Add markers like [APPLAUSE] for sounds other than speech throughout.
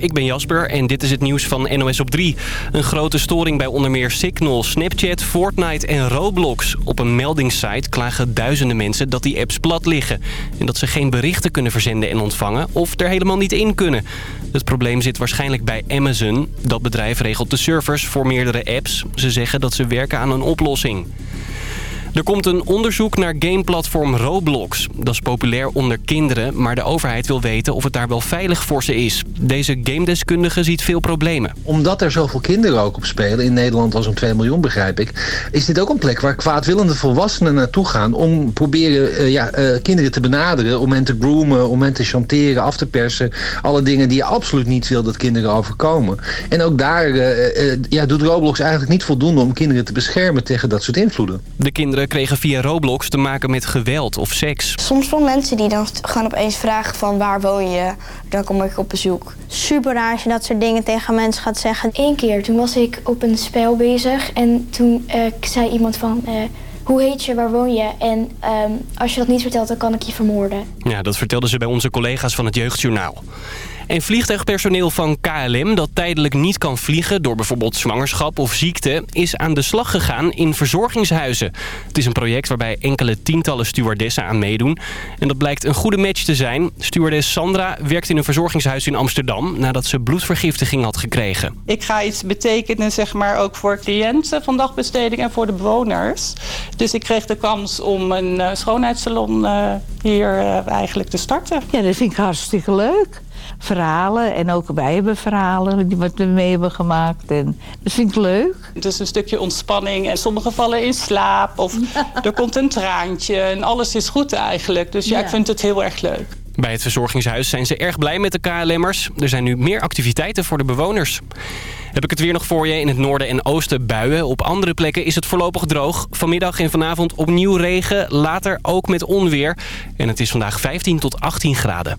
Ik ben Jasper en dit is het nieuws van NOS op 3. Een grote storing bij onder meer Signal, Snapchat, Fortnite en Roblox. Op een meldingssite klagen duizenden mensen dat die apps plat liggen. En dat ze geen berichten kunnen verzenden en ontvangen of er helemaal niet in kunnen. Het probleem zit waarschijnlijk bij Amazon. Dat bedrijf regelt de servers voor meerdere apps. Ze zeggen dat ze werken aan een oplossing. Er komt een onderzoek naar gameplatform Roblox. Dat is populair onder kinderen, maar de overheid wil weten of het daar wel veilig voor ze is. Deze gamedeskundige ziet veel problemen. Omdat er zoveel kinderen ook op spelen, in Nederland al zo'n 2 miljoen begrijp ik... is dit ook een plek waar kwaadwillende volwassenen naartoe gaan... om proberen uh, ja, uh, kinderen te benaderen, om hen te groomen, om hen te chanteren, af te persen. Alle dingen die je absoluut niet wil dat kinderen overkomen. En ook daar uh, ja, doet Roblox eigenlijk niet voldoende om kinderen te beschermen tegen dat soort invloeden. De kinderen kregen via Roblox te maken met geweld of seks. Soms van mensen die dan gewoon opeens vragen van waar woon je? Dan kom ik op bezoek. Super raar als je dat soort dingen tegen mensen gaat zeggen. Eén keer, toen was ik op een spel bezig en toen uh, zei iemand van... Uh, hoe heet je, waar woon je? En um, als je dat niet vertelt, dan kan ik je vermoorden. Ja, dat vertelden ze bij onze collega's van het Jeugdjournaal. En vliegtuigpersoneel van KLM dat tijdelijk niet kan vliegen... door bijvoorbeeld zwangerschap of ziekte... is aan de slag gegaan in verzorgingshuizen. Het is een project waarbij enkele tientallen stewardessen aan meedoen. En dat blijkt een goede match te zijn. Stewardess Sandra werkt in een verzorgingshuis in Amsterdam... nadat ze bloedvergiftiging had gekregen. Ik ga iets betekenen zeg maar, ook voor cliënten van dagbesteding en voor de bewoners. Dus ik kreeg de kans om een uh, schoonheidssalon uh, hier uh, eigenlijk te starten. Ja, dat vind ik hartstikke leuk verhalen. En ook wij hebben verhalen die we mee hebben gemaakt. En dat vind ik leuk. Het is een stukje ontspanning. En sommige vallen in slaap. Of [LAUGHS] er komt een traantje. En alles is goed eigenlijk. Dus ja, ja, ik vind het heel erg leuk. Bij het verzorgingshuis zijn ze erg blij met de KLM'ers. Er zijn nu meer activiteiten voor de bewoners. Heb ik het weer nog voor je. In het noorden en oosten buien. Op andere plekken is het voorlopig droog. Vanmiddag en vanavond opnieuw regen. Later ook met onweer. En het is vandaag 15 tot 18 graden.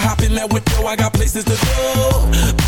Hop in that window, I got places to go.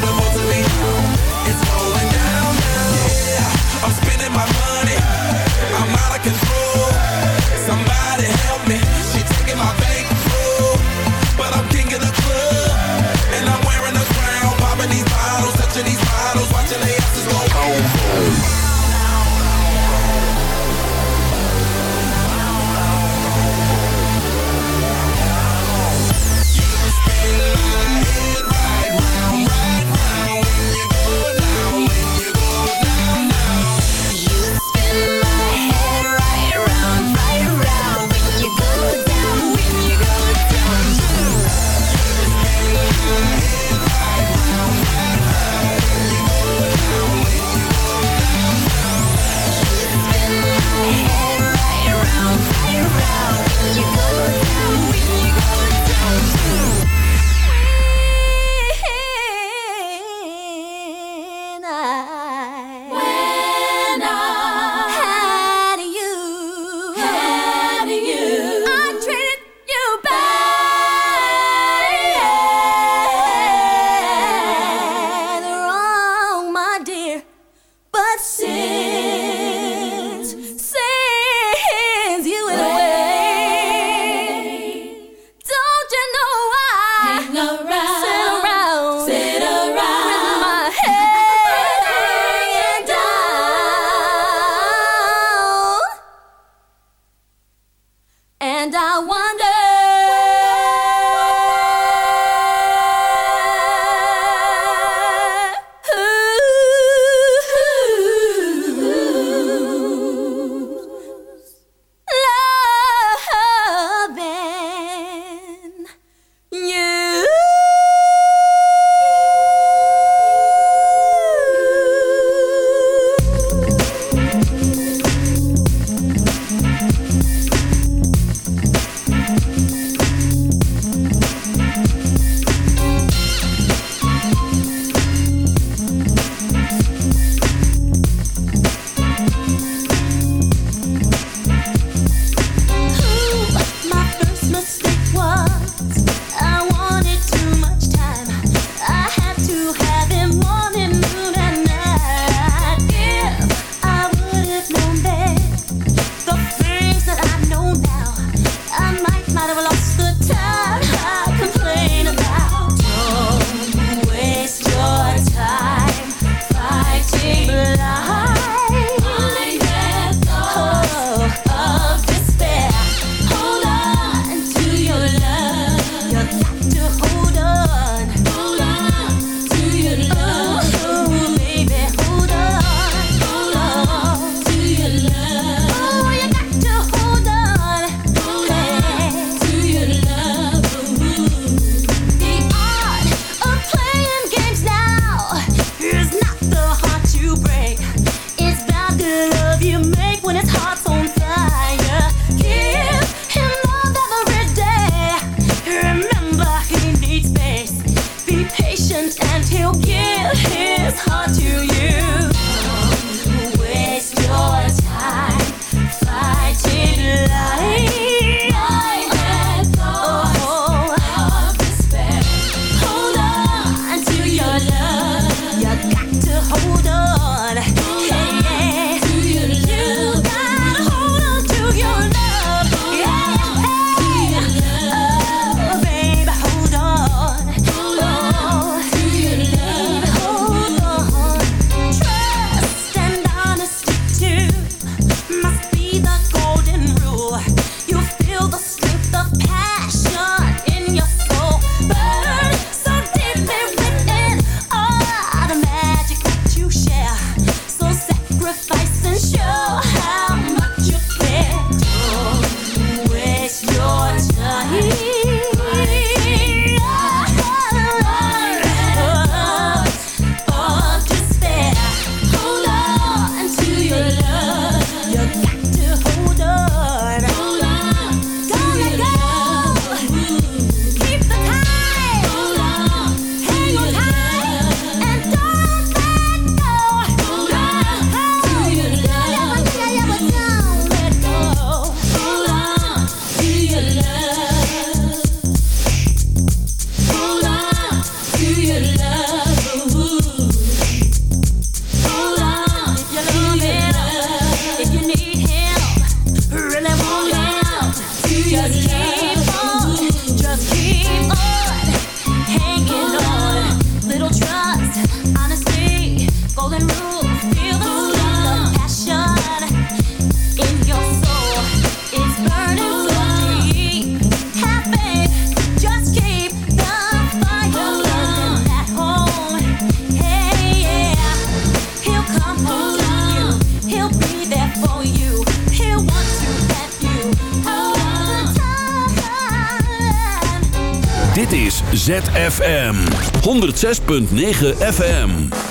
Nothing more beautiful 106.9 FM.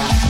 Girl.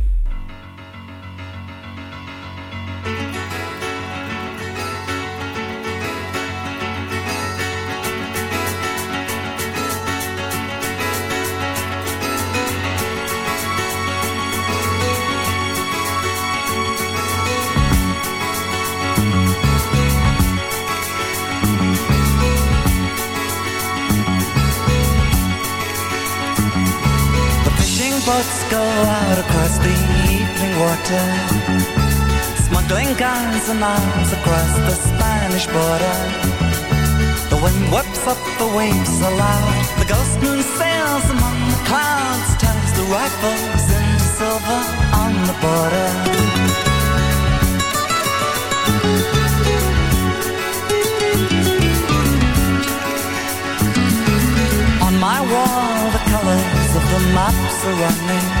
The evening water, smuggling guns and arms across the Spanish border. The wind whips up the waves aloud. The ghost moon sails among the clouds, turns the rifles into silver on the border. On my wall, the colors of the maps are running.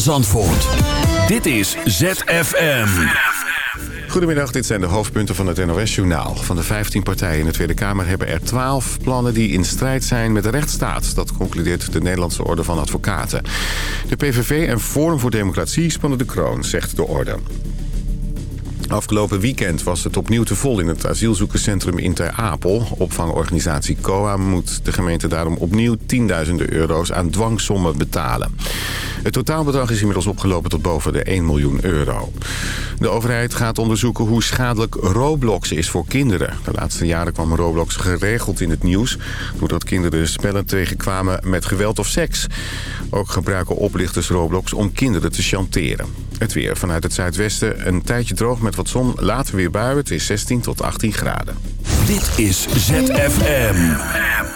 Van. Dit is ZFM. Goedemiddag, dit zijn de hoofdpunten van het NOS-journaal. Van de 15 partijen in de Tweede Kamer hebben er 12 plannen die in strijd zijn met de rechtsstaat. Dat concludeert de Nederlandse Orde van Advocaten. De PVV en Forum voor Democratie spannen de kroon, zegt de orde. Afgelopen weekend was het opnieuw te vol in het asielzoekerscentrum in Ter Apel. Opvangorganisatie COA moet de gemeente daarom opnieuw tienduizenden euro's aan dwangsommen betalen. Het totaalbedrag is inmiddels opgelopen tot boven de 1 miljoen euro. De overheid gaat onderzoeken hoe schadelijk Roblox is voor kinderen. De laatste jaren kwam Roblox geregeld in het nieuws... doordat kinderen spellen tegenkwamen met geweld of seks. Ook gebruiken oplichters Roblox om kinderen te chanteren. Het weer vanuit het zuidwesten een tijdje droog met wat zon. Later weer buien. Het is 16 tot 18 graden. Dit is ZFM.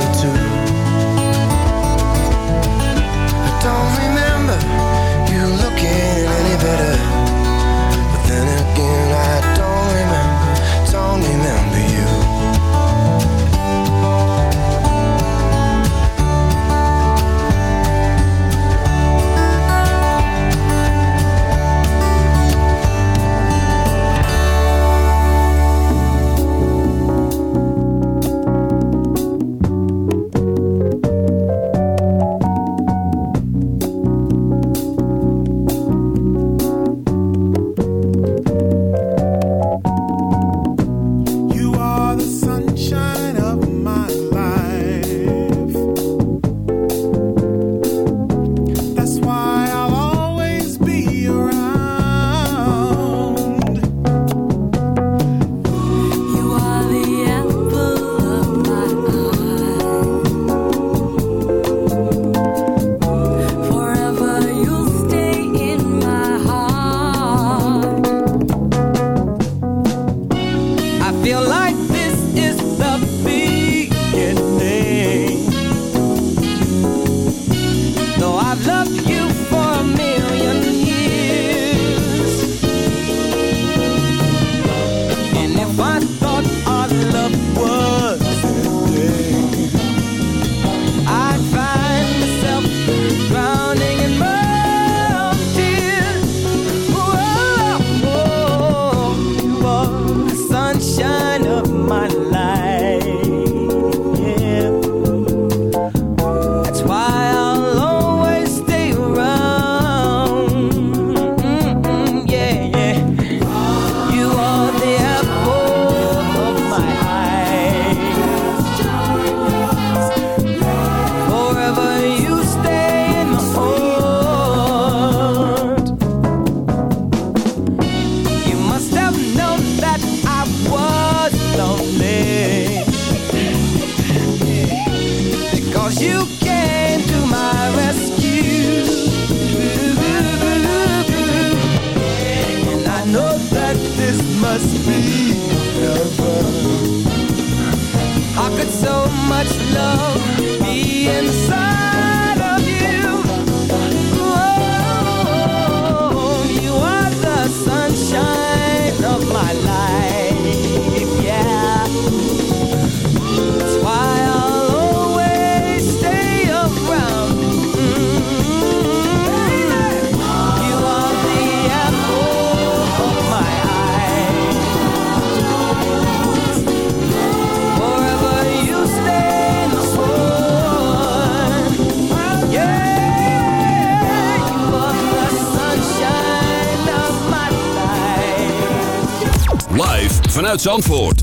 Zandvoort.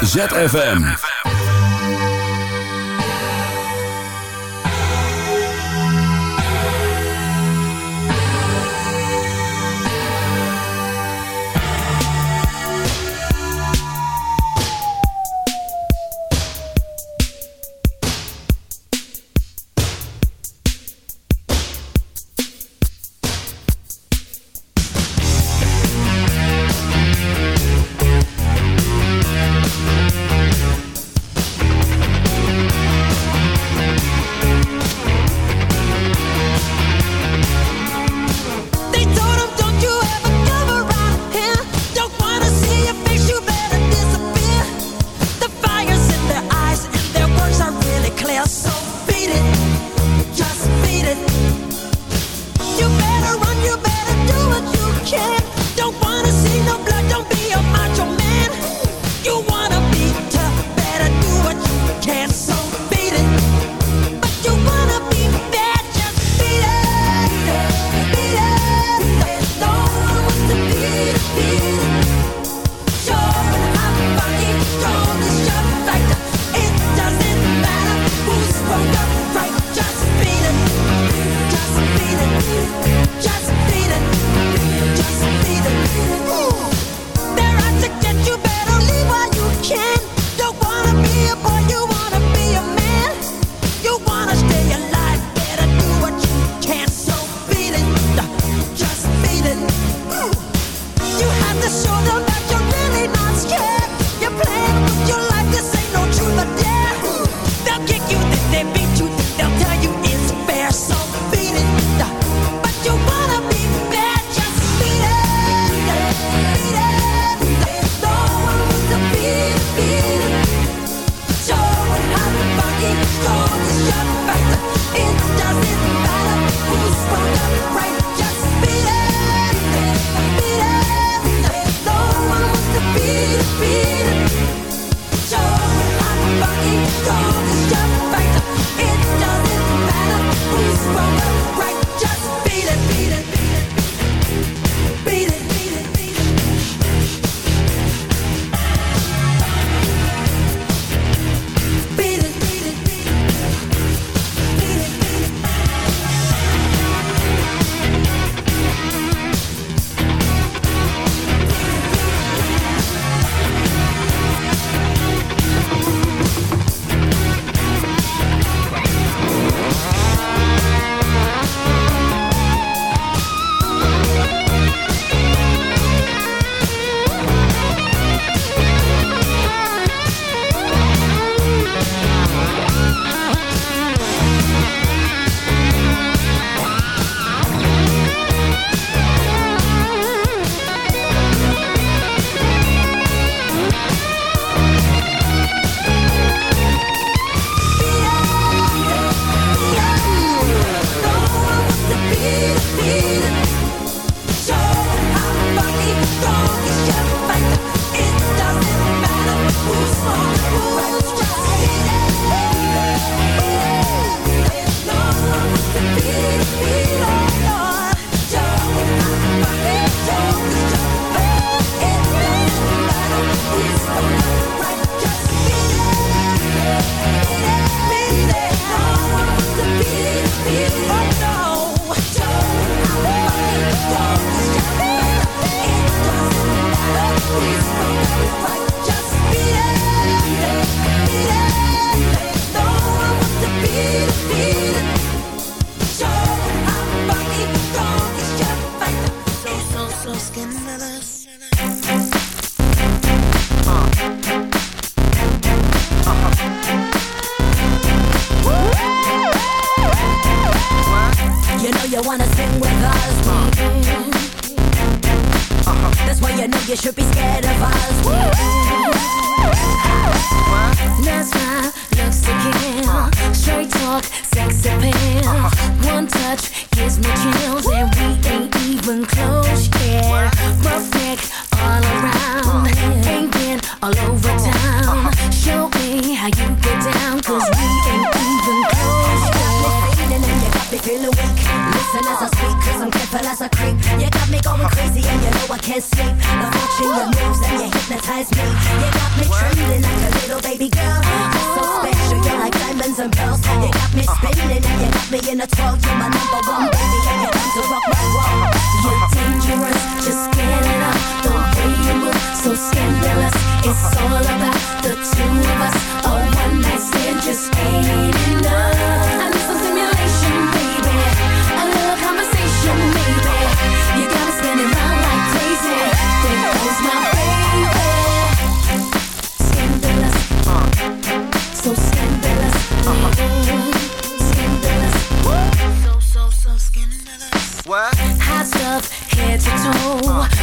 ZFM.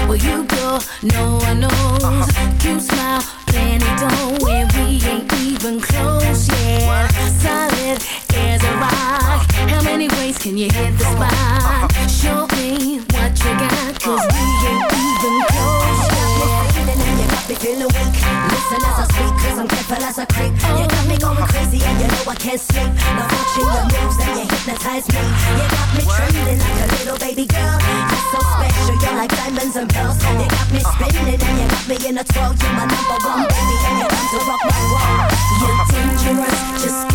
where you go. No one knows. You smile, Cute smile, don't. And we ain't even close yet. Solid as a rock. How many ways can you hit the spot? Show me what you got, cause we ain't even close yet. Even if you got me feeling weak, listen as I speak, cause I'm careful as I creep. Oh. You got me going crazy, and you know I can't sleep. Now watching your moves, and you hypnotize me. You got me trembling like a and they got me spinning and you got me in a twirl. You're my number one baby, and you're to rock my world. You're dangerous, just.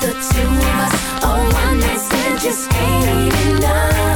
the two of us. A one night stand just ain't enough.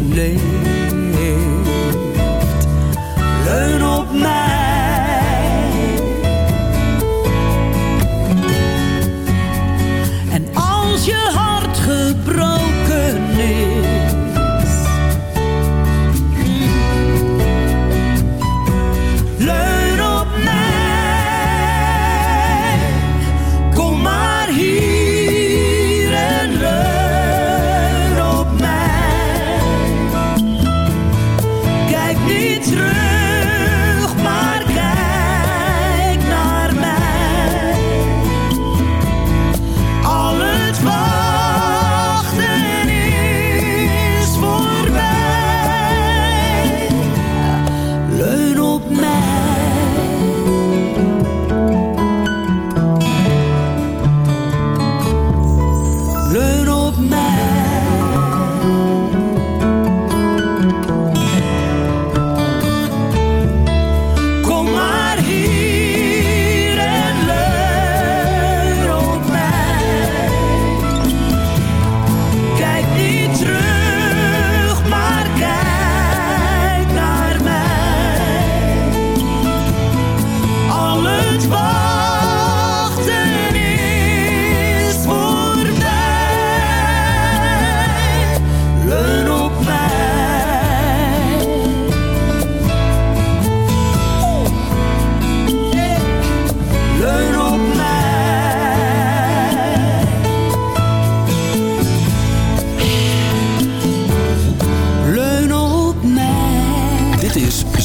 late.